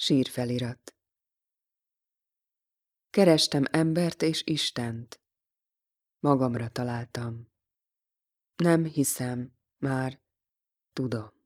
Sírfelirat Kerestem embert és Istent. Magamra találtam. Nem hiszem, már tudom.